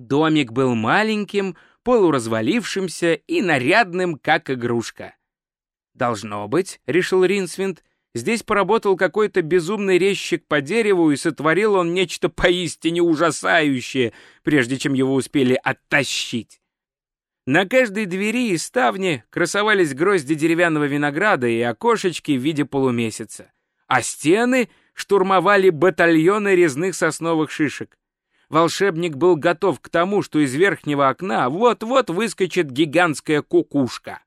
Домик был маленьким, полуразвалившимся и нарядным, как игрушка. «Должно быть», — решил Ринсвинд, — «здесь поработал какой-то безумный резчик по дереву, и сотворил он нечто поистине ужасающее, прежде чем его успели оттащить». На каждой двери и ставне красовались грозди деревянного винограда и окошечки в виде полумесяца, а стены штурмовали батальоны резных сосновых шишек. Волшебник был готов к тому, что из верхнего окна вот-вот выскочит гигантская кукушка.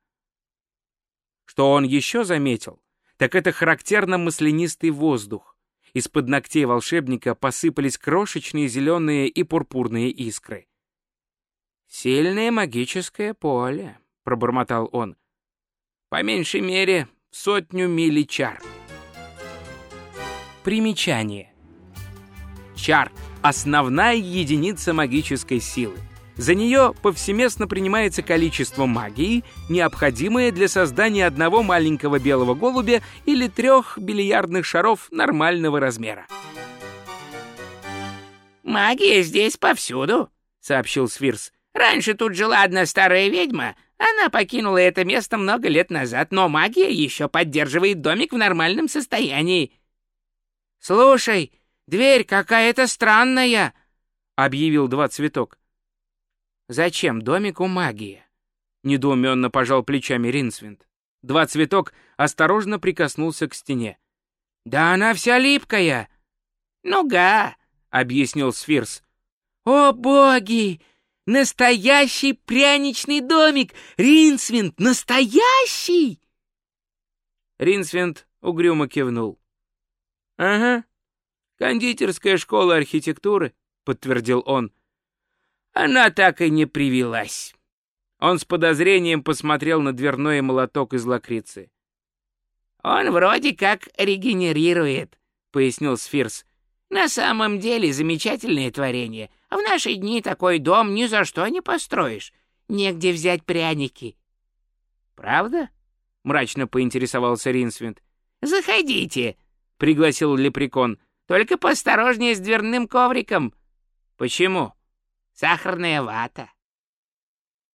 Что он еще заметил, так это характерно маслянистый воздух. Из-под ногтей волшебника посыпались крошечные зеленые и пурпурные искры. «Сильное магическое поле», — пробормотал он. «По меньшей мере сотню мили чар». Примечание. Чар — основная единица магической силы. За нее повсеместно принимается количество магии, необходимое для создания одного маленького белого голубя или трех бильярдных шаров нормального размера. «Магия здесь повсюду», — сообщил Сфирс. «Раньше тут жила одна старая ведьма. Она покинула это место много лет назад, но магия еще поддерживает домик в нормальном состоянии». «Слушай, дверь какая-то странная», — объявил два цветок. «Зачем домику магия?» — недоуменно пожал плечами Ринсвинд. Два цветок осторожно прикоснулся к стене. «Да она вся липкая!» «Ну-га!» — объяснил Сфирс. «О боги! Настоящий пряничный домик! Ринсвинд, настоящий!» Ринсвинд угрюмо кивнул. «Ага, кондитерская школа архитектуры», — подтвердил он. «Она так и не привелась». Он с подозрением посмотрел на дверной молоток из лакрицы. «Он вроде как регенерирует», — пояснил Сфирс. «На самом деле замечательное творение. В наши дни такой дом ни за что не построишь. Негде взять пряники». «Правда?» — мрачно поинтересовался Ринсвинд. «Заходите», — пригласил лепрекон. «Только поосторожнее с дверным ковриком». «Почему?» «Сахарная вата».